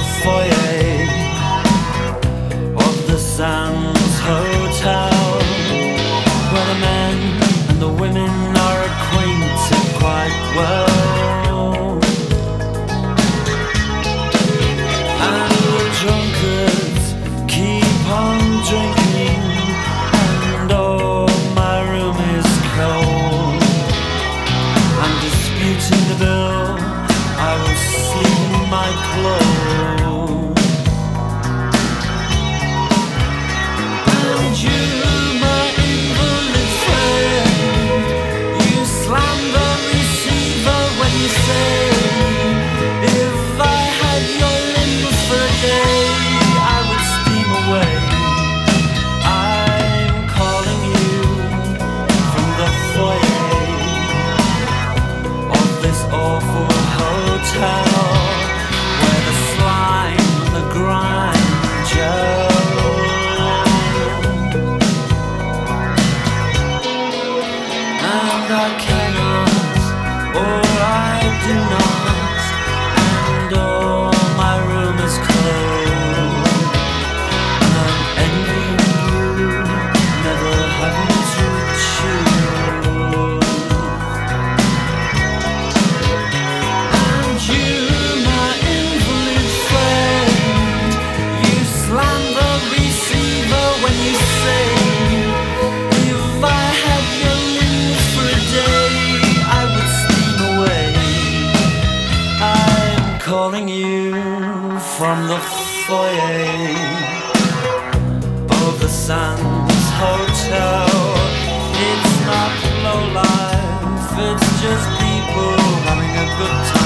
fora not care. calling you from the foyer of the Sands Hotel. It's not low life, it's just people having a good time.